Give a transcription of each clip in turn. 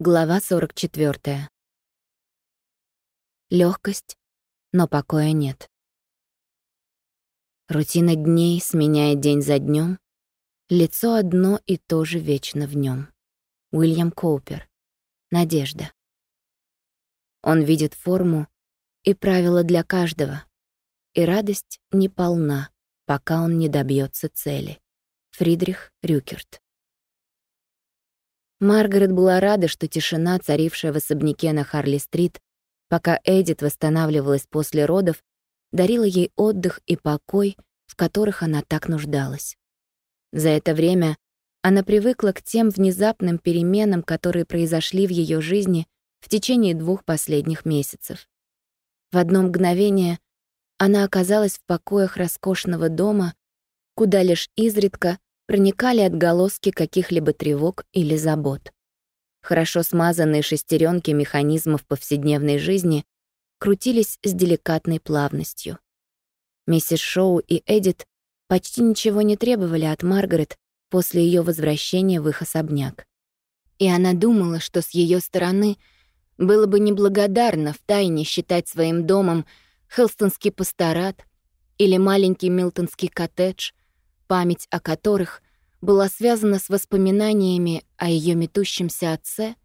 Глава 44. Лёгкость, но покоя нет. Рутина дней сменяет день за днём, лицо одно и то же вечно в нём. Уильям Коупер. Надежда. Он видит форму и правила для каждого, и радость не полна, пока он не добьётся цели. Фридрих Рюкерт. Маргарет была рада, что тишина, царившая в особняке на Харли-стрит, пока Эдит восстанавливалась после родов, дарила ей отдых и покой, в которых она так нуждалась. За это время она привыкла к тем внезапным переменам, которые произошли в ее жизни в течение двух последних месяцев. В одно мгновение она оказалась в покоях роскошного дома, куда лишь изредка проникали отголоски каких-либо тревог или забот. Хорошо смазанные шестеренки механизмов повседневной жизни крутились с деликатной плавностью. Миссис Шоу и Эдит почти ничего не требовали от Маргарет после ее возвращения в их особняк. И она думала, что с ее стороны было бы неблагодарно втайне считать своим домом Хелстонский пасторат или маленький Милтонский коттедж, память о которых была связана с воспоминаниями о ее метущемся отце,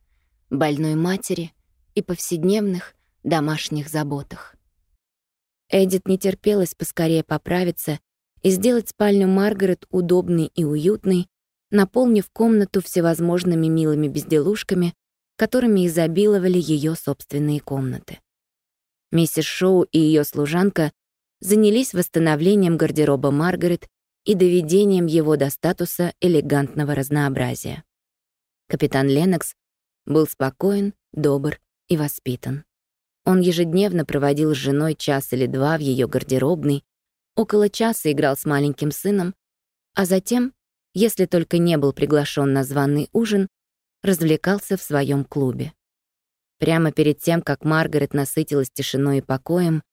больной матери и повседневных домашних заботах. Эдит не терпелась поскорее поправиться и сделать спальню Маргарет удобной и уютной, наполнив комнату всевозможными милыми безделушками, которыми изобиловали ее собственные комнаты. Миссис Шоу и ее служанка занялись восстановлением гардероба Маргарет и доведением его до статуса элегантного разнообразия. Капитан Ленокс был спокоен, добр и воспитан. Он ежедневно проводил с женой час или два в ее гардеробной, около часа играл с маленьким сыном, а затем, если только не был приглашен на званый ужин, развлекался в своем клубе. Прямо перед тем, как Маргарет насытилась тишиной и покоем,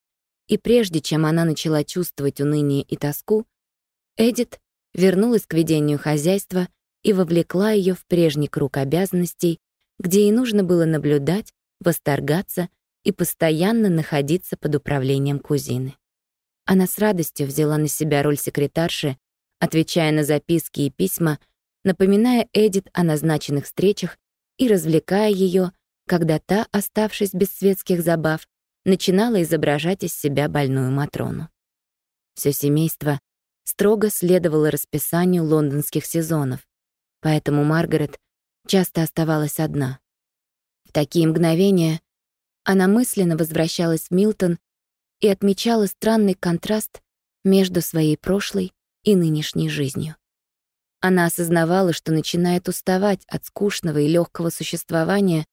и прежде чем она начала чувствовать уныние и тоску, Эдит вернулась к ведению хозяйства и вовлекла ее в прежний круг обязанностей, где ей нужно было наблюдать, восторгаться и постоянно находиться под управлением кузины. Она с радостью взяла на себя роль секретарши, отвечая на записки и письма, напоминая Эдит о назначенных встречах и развлекая ее, когда та, оставшись без светских забав, начинала изображать из себя больную Матрону. Все семейство строго следовала расписанию лондонских сезонов, поэтому Маргарет часто оставалась одна. В такие мгновения она мысленно возвращалась в Милтон и отмечала странный контраст между своей прошлой и нынешней жизнью. Она осознавала, что начинает уставать от скучного и легкого существования,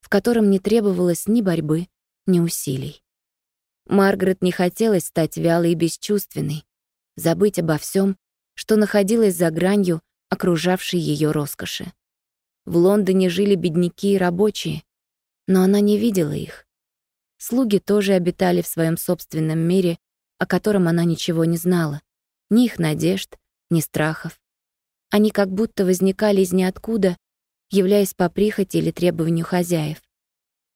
в котором не требовалось ни борьбы, ни усилий. Маргарет не хотелось стать вялой и бесчувственной, забыть обо всем, что находилось за гранью окружавшей ее роскоши. В Лондоне жили бедняки и рабочие, но она не видела их. Слуги тоже обитали в своем собственном мире, о котором она ничего не знала. Ни их надежд, ни страхов. Они как будто возникали из ниоткуда, являясь по прихоти или требованию хозяев.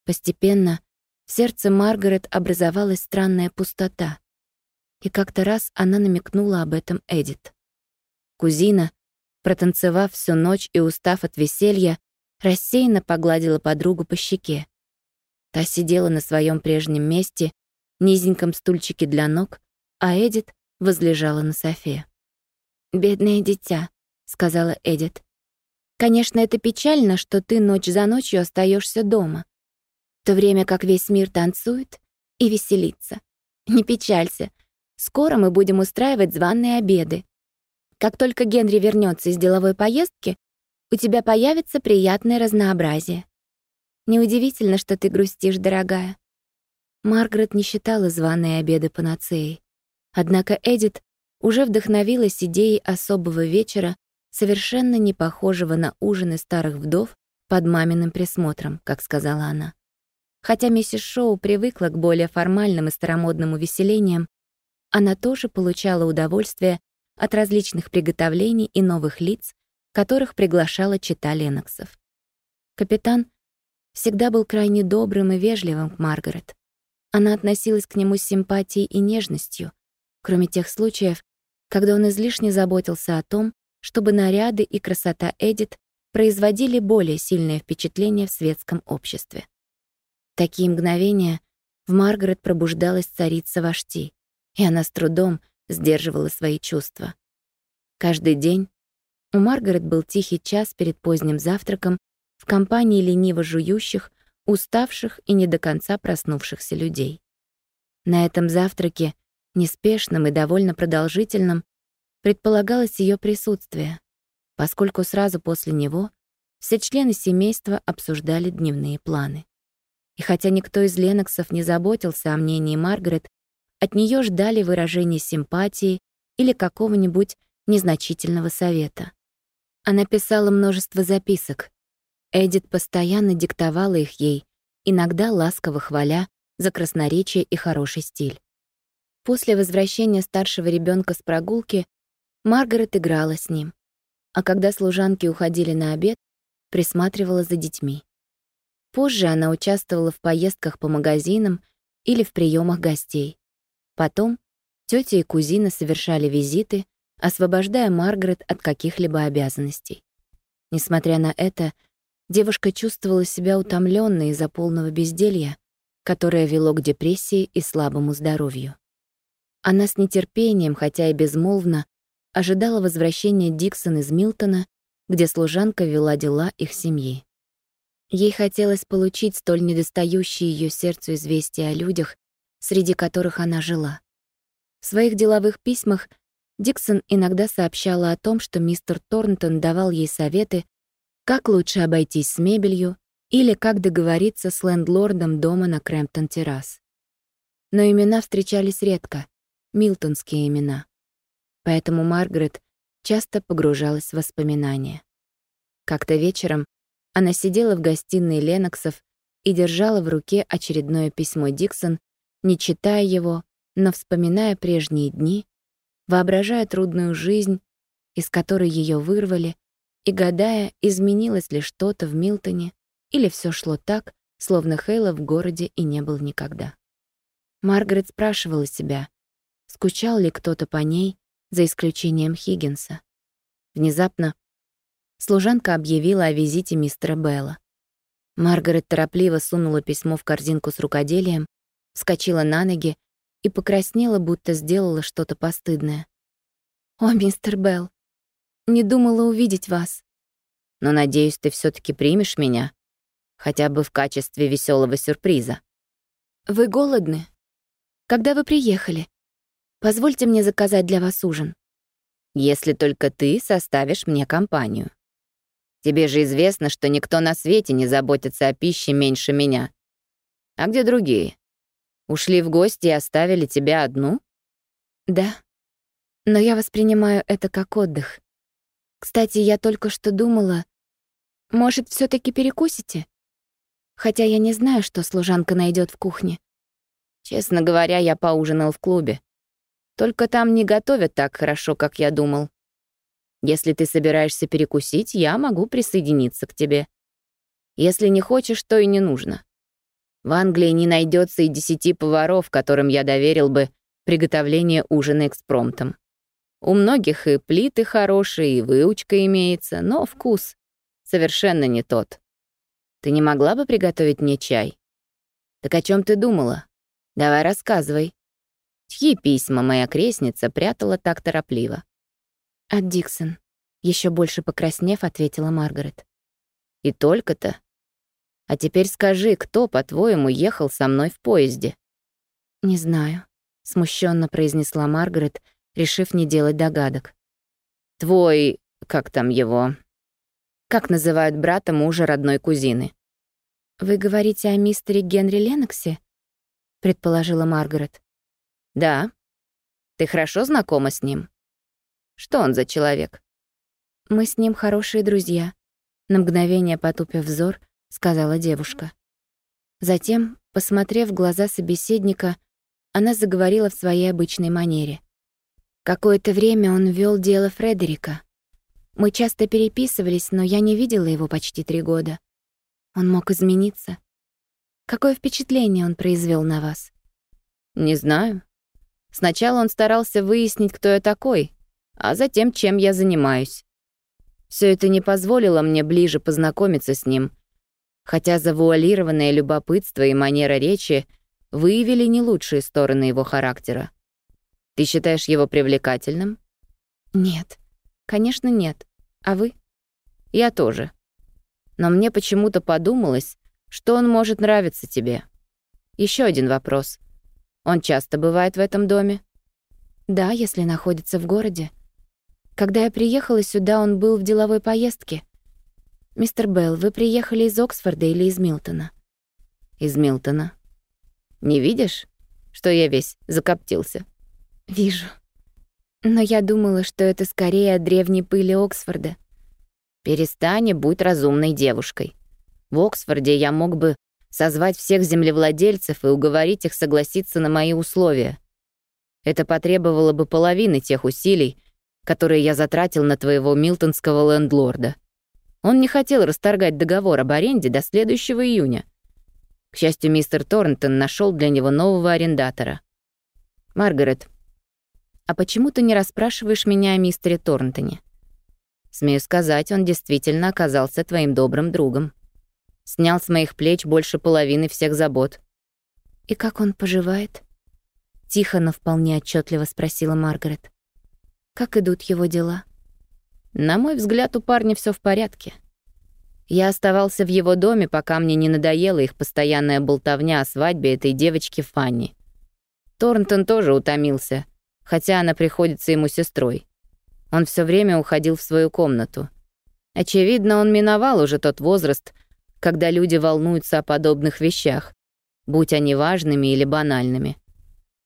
Постепенно в сердце Маргарет образовалась странная пустота и как-то раз она намекнула об этом Эдит. Кузина, протанцевав всю ночь и устав от веселья, рассеянно погладила подругу по щеке. Та сидела на своем прежнем месте, низеньком стульчике для ног, а Эдит возлежала на софе. «Бедное дитя», — сказала Эдит. «Конечно, это печально, что ты ночь за ночью остаешься дома, в то время как весь мир танцует и веселится. Не печалься, Скоро мы будем устраивать званые обеды. Как только Генри вернется из деловой поездки, у тебя появится приятное разнообразие. Неудивительно, что ты грустишь, дорогая. Маргарет не считала званые обеды панацеей. Однако Эдит уже вдохновилась идеей особого вечера, совершенно не похожего на ужины старых вдов под маминым присмотром, как сказала она. Хотя миссис Шоу привыкла к более формальным и старомодным увеселениям, она тоже получала удовольствие от различных приготовлений и новых лиц, которых приглашала чита Леноксов. Капитан всегда был крайне добрым и вежливым к Маргарет. Она относилась к нему с симпатией и нежностью, кроме тех случаев, когда он излишне заботился о том, чтобы наряды и красота Эдит производили более сильное впечатление в светском обществе. такие мгновения в Маргарет пробуждалась царица Вашти, и она с трудом сдерживала свои чувства. Каждый день у Маргарет был тихий час перед поздним завтраком в компании лениво жующих, уставших и не до конца проснувшихся людей. На этом завтраке, неспешном и довольно продолжительном, предполагалось ее присутствие, поскольку сразу после него все члены семейства обсуждали дневные планы. И хотя никто из Леноксов не заботился о мнении Маргарет, от нее ждали выражения симпатии или какого-нибудь незначительного совета. Она писала множество записок. Эдит постоянно диктовала их ей, иногда ласково хваля за красноречие и хороший стиль. После возвращения старшего ребенка с прогулки Маргарет играла с ним, а когда служанки уходили на обед, присматривала за детьми. Позже она участвовала в поездках по магазинам или в приемах гостей. Потом тетя и кузина совершали визиты, освобождая Маргарет от каких-либо обязанностей. Несмотря на это, девушка чувствовала себя утомленной из-за полного безделья, которое вело к депрессии и слабому здоровью. Она с нетерпением, хотя и безмолвно, ожидала возвращения Диксон из Милтона, где служанка вела дела их семьи. Ей хотелось получить столь недостающие ее сердцу известия о людях, среди которых она жила. В своих деловых письмах Диксон иногда сообщала о том, что мистер Торнтон давал ей советы, как лучше обойтись с мебелью или как договориться с лендлордом дома на Крэмптон-террас. Но имена встречались редко, милтонские имена. Поэтому Маргарет часто погружалась в воспоминания. Как-то вечером она сидела в гостиной Леноксов и держала в руке очередное письмо Диксон, не читая его, но вспоминая прежние дни, воображая трудную жизнь, из которой ее вырвали, и гадая, изменилось ли что-то в Милтоне, или все шло так, словно Хейла в городе и не был никогда. Маргарет спрашивала себя, скучал ли кто-то по ней, за исключением Хиггинса. Внезапно служанка объявила о визите мистера Белла. Маргарет торопливо сунула письмо в корзинку с рукоделием, вскочила на ноги и покраснела, будто сделала что-то постыдное. «О, мистер Белл, не думала увидеть вас. Но, надеюсь, ты все таки примешь меня, хотя бы в качестве веселого сюрприза. Вы голодны? Когда вы приехали? Позвольте мне заказать для вас ужин. Если только ты составишь мне компанию. Тебе же известно, что никто на свете не заботится о пище меньше меня. А где другие? Ушли в гости и оставили тебя одну? Да. Но я воспринимаю это как отдых. Кстати, я только что думала, может, все таки перекусите? Хотя я не знаю, что служанка найдет в кухне. Честно говоря, я поужинал в клубе. Только там не готовят так хорошо, как я думал. Если ты собираешься перекусить, я могу присоединиться к тебе. Если не хочешь, то и не нужно. В Англии не найдется и десяти поваров, которым я доверил бы приготовление ужина экспромтом. У многих и плиты хорошие, и выучка имеется, но вкус совершенно не тот. Ты не могла бы приготовить мне чай? Так о чем ты думала? Давай рассказывай. Чьи письма моя крестница прятала так торопливо? От Диксон. Еще больше покраснев, ответила Маргарет. И только-то. А теперь скажи, кто, по-твоему, ехал со мной в поезде? Не знаю, смущенно произнесла Маргарет, решив не делать догадок. Твой, как там его? Как называют брата мужа родной кузины? Вы говорите о мистере Генри Леноксе? предположила Маргарет. Да. Ты хорошо знакома с ним? Что он за человек? Мы с ним хорошие друзья. На мгновение потупив взор, сказала девушка. Затем, посмотрев в глаза собеседника, она заговорила в своей обычной манере. Какое-то время он вел дело Фредерика. Мы часто переписывались, но я не видела его почти три года. Он мог измениться. Какое впечатление он произвел на вас? Не знаю. Сначала он старался выяснить, кто я такой, а затем, чем я занимаюсь. Все это не позволило мне ближе познакомиться с ним, хотя завуалированное любопытство и манера речи выявили не лучшие стороны его характера. Ты считаешь его привлекательным? Нет. Конечно, нет. А вы? Я тоже. Но мне почему-то подумалось, что он может нравиться тебе. Еще один вопрос. Он часто бывает в этом доме? Да, если находится в городе. Когда я приехала сюда, он был в деловой поездке. Мистер Белл, вы приехали из Оксфорда или из Милтона? Из Милтона. Не видишь, что я весь закоптился? Вижу. Но я думала, что это скорее от древней пыли Оксфорда. Перестань и будь разумной девушкой. В Оксфорде я мог бы созвать всех землевладельцев и уговорить их согласиться на мои условия. Это потребовало бы половины тех усилий, которые я затратил на твоего милтонского лендлорда. Он не хотел расторгать договор об аренде до следующего июня. К счастью, мистер Торнтон нашел для него нового арендатора. Маргарет, а почему ты не расспрашиваешь меня о мистере Торнтоне? Смею сказать, он действительно оказался твоим добрым другом. Снял с моих плеч больше половины всех забот. «И как он поживает?» Тихо, но вполне отчетливо спросила Маргарет. «Как идут его дела?» На мой взгляд, у парня все в порядке. Я оставался в его доме, пока мне не надоела их постоянная болтовня о свадьбе этой девочки Фанни. Торнтон тоже утомился, хотя она приходится ему сестрой. Он все время уходил в свою комнату. Очевидно, он миновал уже тот возраст, когда люди волнуются о подобных вещах, будь они важными или банальными.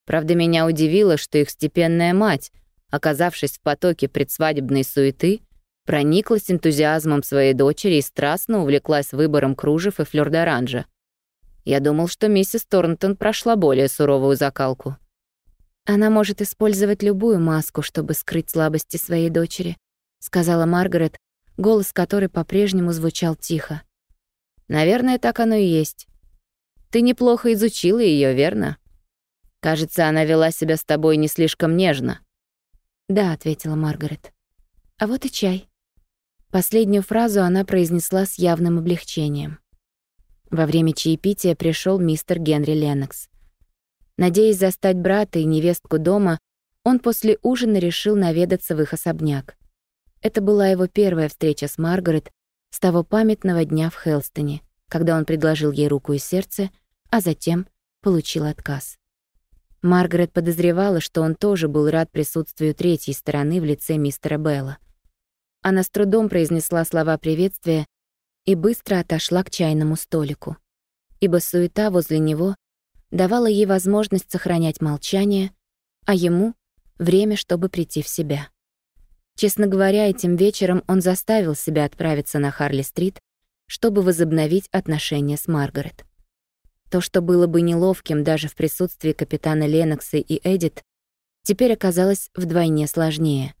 Правда, меня удивило, что их степенная мать, оказавшись в потоке предсвадебной суеты, прониклась энтузиазмом своей дочери и страстно увлеклась выбором кружев и флёр-д'оранжа. Я думал, что миссис Торнтон прошла более суровую закалку. «Она может использовать любую маску, чтобы скрыть слабости своей дочери», сказала Маргарет, голос которой по-прежнему звучал тихо. Наверное, так оно и есть. Ты неплохо изучила ее, верно? Кажется, она вела себя с тобой не слишком нежно. Да, ответила Маргарет. А вот и чай. Последнюю фразу она произнесла с явным облегчением. Во время чаепития пришел мистер Генри Леннокс. Надеясь застать брата и невестку дома, он после ужина решил наведаться в их особняк. Это была его первая встреча с Маргарет с того памятного дня в Хелстоне, когда он предложил ей руку и сердце, а затем получил отказ. Маргарет подозревала, что он тоже был рад присутствию третьей стороны в лице мистера Белла. Она с трудом произнесла слова приветствия и быстро отошла к чайному столику, ибо суета возле него давала ей возможность сохранять молчание, а ему — время, чтобы прийти в себя. Честно говоря, этим вечером он заставил себя отправиться на Харли-стрит, чтобы возобновить отношения с Маргарет. То, что было бы неловким даже в присутствии капитана Ленокса и Эдит, теперь оказалось вдвойне сложнее,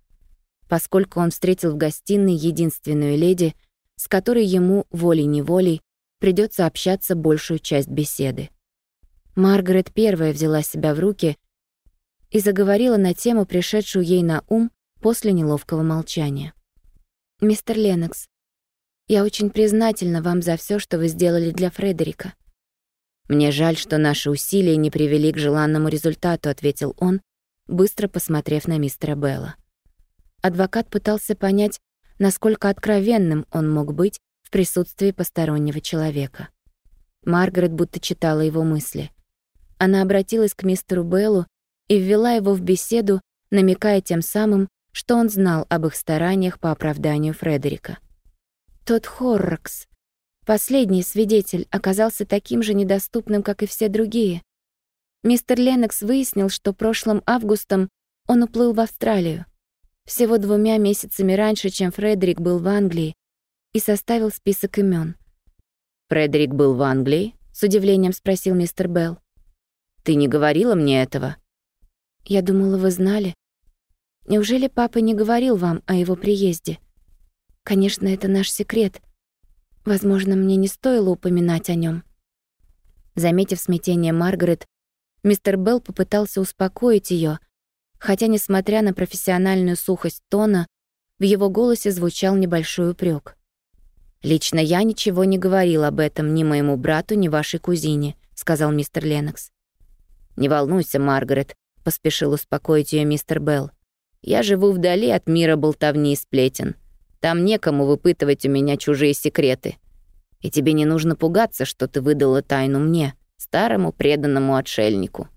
поскольку он встретил в гостиной единственную леди, с которой ему волей-неволей придется общаться большую часть беседы. Маргарет первая взяла себя в руки и заговорила на тему, пришедшую ей на ум после неловкого молчания. «Мистер Ленокс, я очень признательна вам за все, что вы сделали для Фредерика». «Мне жаль, что наши усилия не привели к желанному результату», — ответил он, быстро посмотрев на мистера Белла. Адвокат пытался понять, насколько откровенным он мог быть в присутствии постороннего человека. Маргарет будто читала его мысли. Она обратилась к мистеру Беллу и ввела его в беседу, намекая тем самым, что он знал об их стараниях по оправданию Фредерика. Тот Хоррокс, последний свидетель, оказался таким же недоступным, как и все другие. Мистер Леннокс выяснил, что прошлым августом он уплыл в Австралию, всего двумя месяцами раньше, чем Фредерик был в Англии, и составил список имен. «Фредерик был в Англии?» — с удивлением спросил мистер Белл. «Ты не говорила мне этого?» «Я думала, вы знали. Неужели папа не говорил вам о его приезде? Конечно, это наш секрет. Возможно, мне не стоило упоминать о нем. Заметив смятение Маргарет, мистер Белл попытался успокоить ее, хотя, несмотря на профессиональную сухость тона, в его голосе звучал небольшой упрек. «Лично я ничего не говорил об этом ни моему брату, ни вашей кузине», — сказал мистер Леннокс. «Не волнуйся, Маргарет», — поспешил успокоить ее мистер Белл. «Я живу вдали от мира болтовни и сплетен. Там некому выпытывать у меня чужие секреты. И тебе не нужно пугаться, что ты выдала тайну мне, старому преданному отшельнику.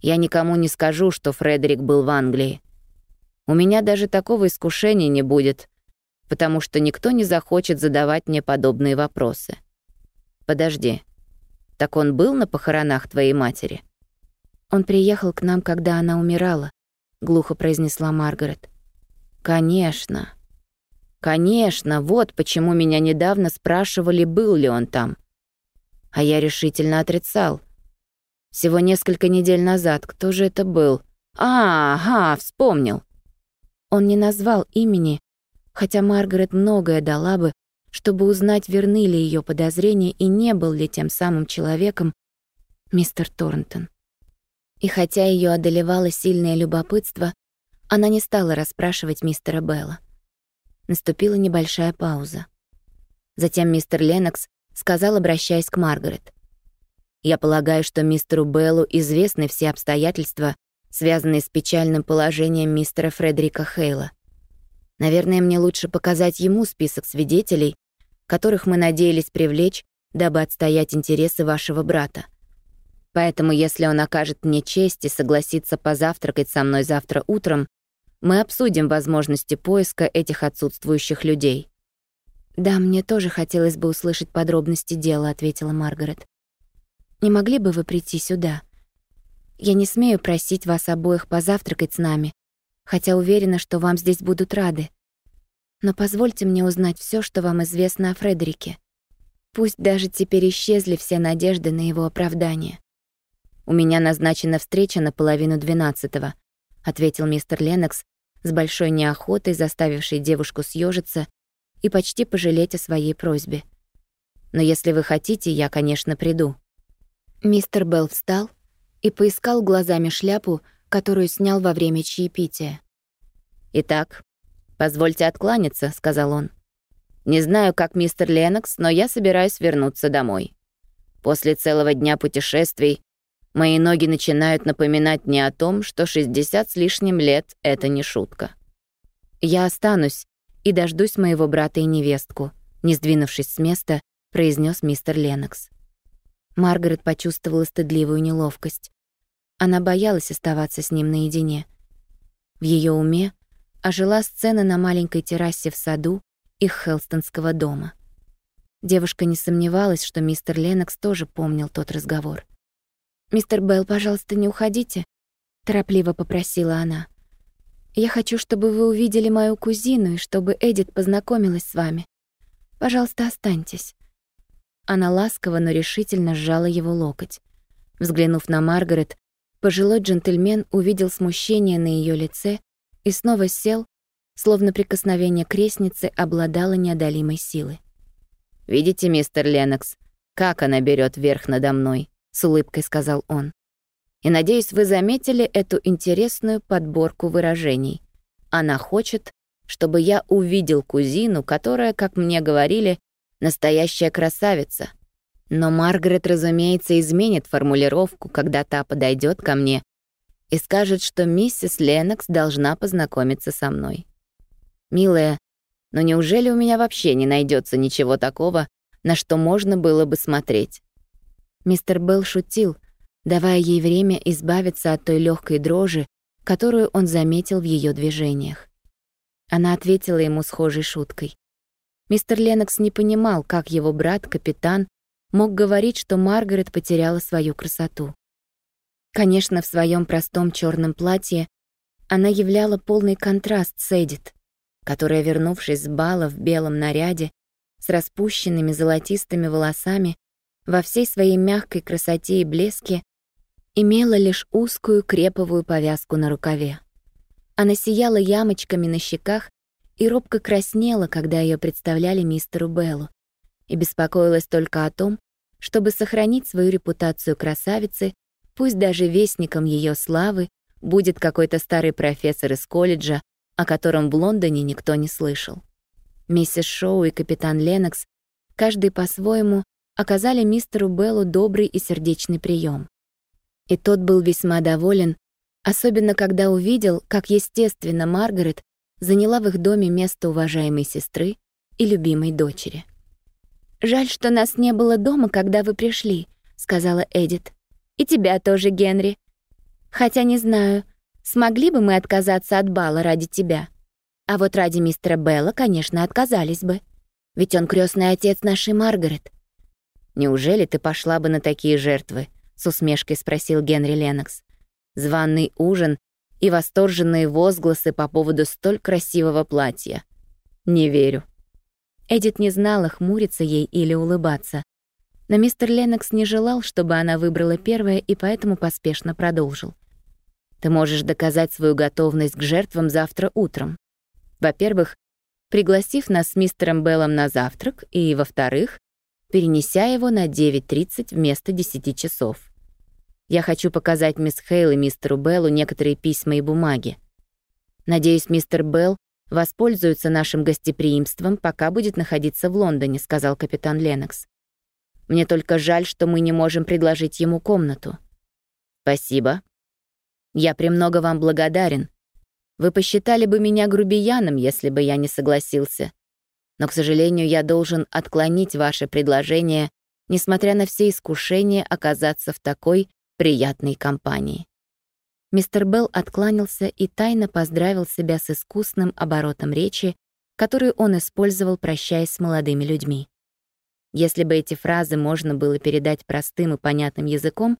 Я никому не скажу, что Фредерик был в Англии. У меня даже такого искушения не будет, потому что никто не захочет задавать мне подобные вопросы. Подожди, так он был на похоронах твоей матери? Он приехал к нам, когда она умирала, глухо произнесла Маргарет. Конечно. Конечно, вот почему меня недавно спрашивали, был ли он там. А я решительно отрицал. Всего несколько недель назад. Кто же это был? А, ага, вспомнил. Он не назвал имени, хотя Маргарет многое дала бы, чтобы узнать, верны ли ее подозрения и не был ли тем самым человеком мистер Торнтон. И хотя ее одолевало сильное любопытство, она не стала расспрашивать мистера Белла. Наступила небольшая пауза. Затем мистер Леннокс сказал, обращаясь к Маргарет. «Я полагаю, что мистеру Беллу известны все обстоятельства, связанные с печальным положением мистера Фредерика Хейла. Наверное, мне лучше показать ему список свидетелей, которых мы надеялись привлечь, дабы отстоять интересы вашего брата. Поэтому, если он окажет мне честь и согласится позавтракать со мной завтра утром, мы обсудим возможности поиска этих отсутствующих людей». «Да, мне тоже хотелось бы услышать подробности дела», — ответила Маргарет. «Не могли бы вы прийти сюда? Я не смею просить вас обоих позавтракать с нами, хотя уверена, что вам здесь будут рады. Но позвольте мне узнать все, что вам известно о Фредерике. Пусть даже теперь исчезли все надежды на его оправдание». «У меня назначена встреча на половину двенадцатого», — ответил мистер Леннокс, с большой неохотой заставившей девушку съежиться и почти пожалеть о своей просьбе. «Но если вы хотите, я, конечно, приду». Мистер Белл встал и поискал глазами шляпу, которую снял во время чаепития. «Итак, позвольте откланяться», — сказал он. «Не знаю, как мистер Ленокс, но я собираюсь вернуться домой. После целого дня путешествий Мои ноги начинают напоминать мне о том, что 60 с лишним лет — это не шутка. Я останусь и дождусь моего брата и невестку, не сдвинувшись с места, произнес мистер Ленокс. Маргарет почувствовала стыдливую неловкость. Она боялась оставаться с ним наедине. В ее уме ожила сцена на маленькой террасе в саду их Хелстонского дома. Девушка не сомневалась, что мистер Ленокс тоже помнил тот разговор. «Мистер Белл, пожалуйста, не уходите», — торопливо попросила она. «Я хочу, чтобы вы увидели мою кузину и чтобы Эдит познакомилась с вами. Пожалуйста, останьтесь». Она ласково, но решительно сжала его локоть. Взглянув на Маргарет, пожилой джентльмен увидел смущение на ее лице и снова сел, словно прикосновение крестницы обладало неодолимой силой. «Видите, мистер Ленокс, как она берет верх надо мной?» С улыбкой сказал он. И надеюсь, вы заметили эту интересную подборку выражений. Она хочет, чтобы я увидел кузину, которая, как мне говорили, настоящая красавица. Но Маргарет, разумеется, изменит формулировку, когда та подойдет ко мне и скажет, что миссис Ленокс должна познакомиться со мной. Милая, но неужели у меня вообще не найдется ничего такого, на что можно было бы смотреть? Мистер Белл шутил, давая ей время избавиться от той легкой дрожи, которую он заметил в ее движениях. Она ответила ему схожей шуткой. Мистер Ленокс не понимал, как его брат, капитан, мог говорить, что Маргарет потеряла свою красоту. Конечно, в своем простом черном платье она являла полный контраст с Эдит, которая, вернувшись с бала в белом наряде, с распущенными золотистыми волосами, во всей своей мягкой красоте и блеске имела лишь узкую креповую повязку на рукаве. Она сияла ямочками на щеках и робко краснела, когда ее представляли мистеру Беллу, и беспокоилась только о том, чтобы сохранить свою репутацию красавицы, пусть даже вестником ее славы будет какой-то старый профессор из колледжа, о котором в Лондоне никто не слышал. Миссис Шоу и капитан Ленокс, каждый по-своему, оказали мистеру Беллу добрый и сердечный прием. И тот был весьма доволен, особенно когда увидел, как естественно Маргарет заняла в их доме место уважаемой сестры и любимой дочери. «Жаль, что нас не было дома, когда вы пришли», — сказала Эдит. «И тебя тоже, Генри. Хотя не знаю, смогли бы мы отказаться от бала ради тебя. А вот ради мистера Белла, конечно, отказались бы. Ведь он крестный отец нашей Маргарет». «Неужели ты пошла бы на такие жертвы?» — с усмешкой спросил Генри Леннокс. «Званный ужин и восторженные возгласы по поводу столь красивого платья. Не верю». Эдит не знала, хмуриться ей или улыбаться. Но мистер Леннокс не желал, чтобы она выбрала первое, и поэтому поспешно продолжил. «Ты можешь доказать свою готовность к жертвам завтра утром. Во-первых, пригласив нас с мистером Беллом на завтрак, и, во-вторых, перенеся его на 9.30 вместо 10 часов. Я хочу показать мисс Хейл и мистеру Беллу некоторые письма и бумаги. Надеюсь, мистер Белл воспользуется нашим гостеприимством, пока будет находиться в Лондоне», — сказал капитан Ленокс. «Мне только жаль, что мы не можем предложить ему комнату». «Спасибо. Я премного вам благодарен. Вы посчитали бы меня грубияном, если бы я не согласился. Но, к сожалению, я должен отклонить ваше предложение, несмотря на все искушения оказаться в такой приятной компании». Мистер Белл откланялся и тайно поздравил себя с искусным оборотом речи, который он использовал, прощаясь с молодыми людьми. Если бы эти фразы можно было передать простым и понятным языком,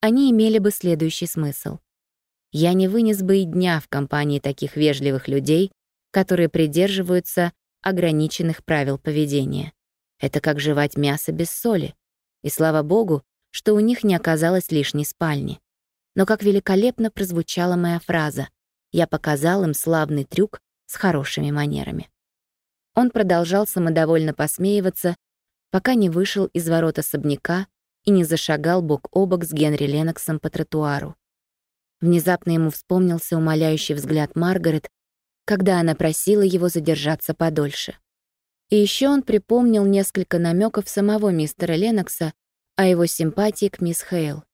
они имели бы следующий смысл. Я не вынес бы и дня в компании таких вежливых людей, которые придерживаются ограниченных правил поведения. Это как жевать мясо без соли. И слава богу, что у них не оказалось лишней спальни. Но как великолепно прозвучала моя фраза. Я показал им славный трюк с хорошими манерами. Он продолжал самодовольно посмеиваться, пока не вышел из ворот особняка и не зашагал бок о бок с Генри Леноксом по тротуару. Внезапно ему вспомнился умоляющий взгляд Маргарет, когда она просила его задержаться подольше. И еще он припомнил несколько намеков самого мистера Ленокса о его симпатии к мисс Хейл.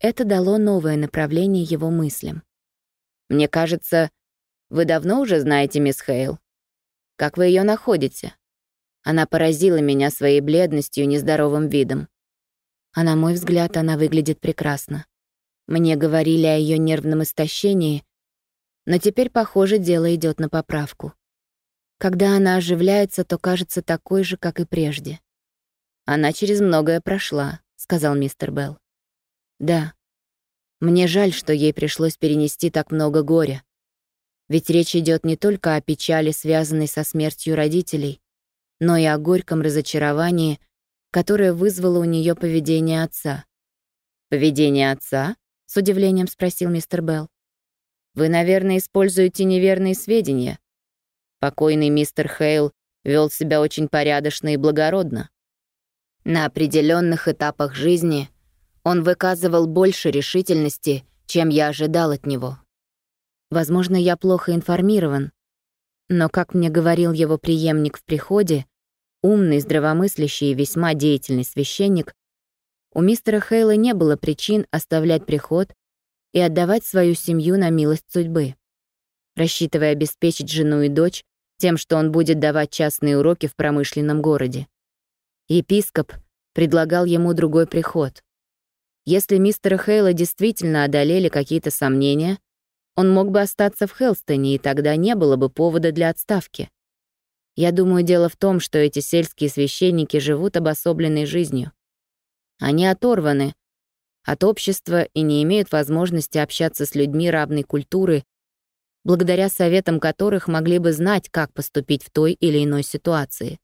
Это дало новое направление его мыслям. «Мне кажется, вы давно уже знаете мисс Хейл. Как вы ее находите? Она поразила меня своей бледностью и нездоровым видом. А на мой взгляд, она выглядит прекрасно. Мне говорили о ее нервном истощении, но теперь, похоже, дело идет на поправку. Когда она оживляется, то кажется такой же, как и прежде. «Она через многое прошла», — сказал мистер Белл. Да. Мне жаль, что ей пришлось перенести так много горя. Ведь речь идет не только о печали, связанной со смертью родителей, но и о горьком разочаровании, которое вызвало у нее поведение отца. «Поведение отца?» — с удивлением спросил мистер Белл. «Вы, наверное, используете неверные сведения. Покойный мистер Хейл вел себя очень порядочно и благородно. На определенных этапах жизни он выказывал больше решительности, чем я ожидал от него. Возможно, я плохо информирован, но, как мне говорил его преемник в приходе, умный, здравомыслящий и весьма деятельный священник, у мистера Хейла не было причин оставлять приход и отдавать свою семью на милость судьбы, рассчитывая обеспечить жену и дочь тем, что он будет давать частные уроки в промышленном городе. Епископ предлагал ему другой приход. Если мистера Хейла действительно одолели какие-то сомнения, он мог бы остаться в Хелстоне, и тогда не было бы повода для отставки. Я думаю, дело в том, что эти сельские священники живут обособленной жизнью. Они оторваны от общества и не имеют возможности общаться с людьми равной культуры, благодаря советам которых могли бы знать, как поступить в той или иной ситуации.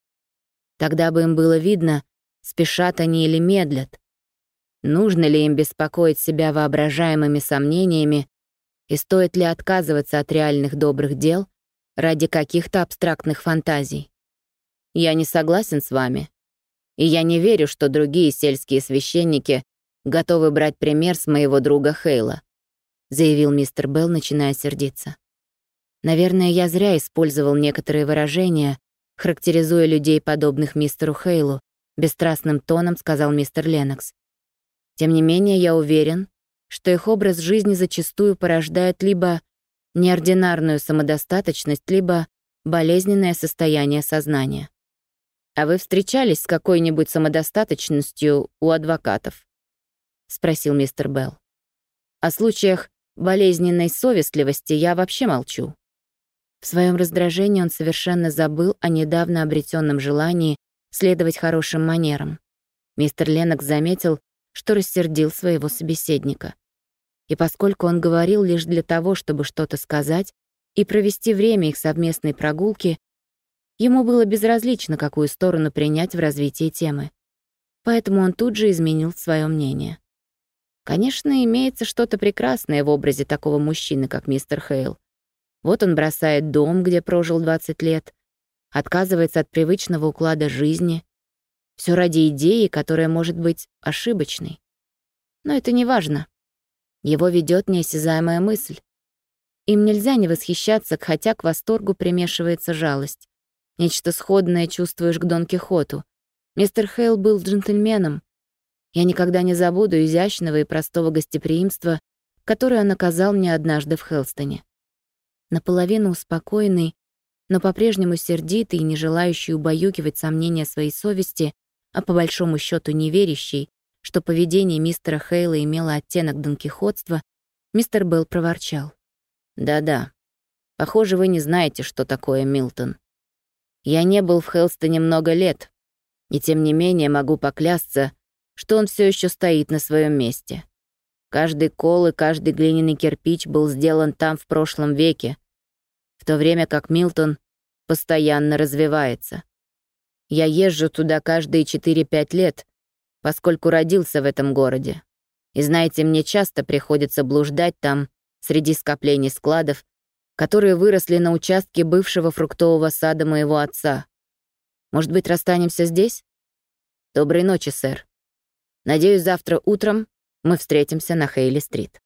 Тогда бы им было видно, спешат они или медлят, Нужно ли им беспокоить себя воображаемыми сомнениями и стоит ли отказываться от реальных добрых дел ради каких-то абстрактных фантазий? я не согласен с вами. И я не верю, что другие сельские священники готовы брать пример с моего друга Хейла», заявил мистер Белл, начиная сердиться. Наверное, я зря использовал некоторые выражения, характеризуя людей, подобных мистеру Хейлу, бесстрастным тоном сказал мистер Ленокс. Тем не менее, я уверен, что их образ жизни зачастую порождает либо неординарную самодостаточность, либо болезненное состояние сознания. А вы встречались с какой-нибудь самодостаточностью у адвокатов? Спросил мистер Белл. О случаях болезненной совестливости я вообще молчу. В своем раздражении он совершенно забыл о недавно обретенном желании следовать хорошим манерам. Мистер Ленокс заметил, что рассердил своего собеседника. И поскольку он говорил лишь для того, чтобы что-то сказать и провести время их совместной прогулки, ему было безразлично, какую сторону принять в развитии темы. Поэтому он тут же изменил свое мнение. Конечно, имеется что-то прекрасное в образе такого мужчины, как мистер Хейл. Вот он бросает дом, где прожил 20 лет, отказывается от привычного уклада жизни. Все ради идеи, которая может быть ошибочной. Но это не важно. Его ведет неосязаемая мысль. Им нельзя не восхищаться, хотя к восторгу примешивается жалость. Нечто сходное чувствуешь к Дон Кихоту. Мистер Хейл был джентльменом. Я никогда не забуду изящного и простого гостеприимства, которое он оказал мне однажды в Хелстоне. Наполовину успокоенный, но по-прежнему сердитый и не желающий убаюкивать сомнения своей совести, а по большому счету не верящий, что поведение мистера Хейла имело оттенок донкихотства, мистер Белл проворчал. «Да-да. Похоже, вы не знаете, что такое Милтон. Я не был в Хелстоне много лет, и тем не менее могу поклясться, что он все еще стоит на своем месте. Каждый кол и каждый глиняный кирпич был сделан там в прошлом веке, в то время как Милтон постоянно развивается. Я езжу туда каждые 4-5 лет, поскольку родился в этом городе. И знаете, мне часто приходится блуждать там, среди скоплений складов, которые выросли на участке бывшего фруктового сада моего отца. Может быть, расстанемся здесь? Доброй ночи, сэр. Надеюсь, завтра утром мы встретимся на Хейли-стрит.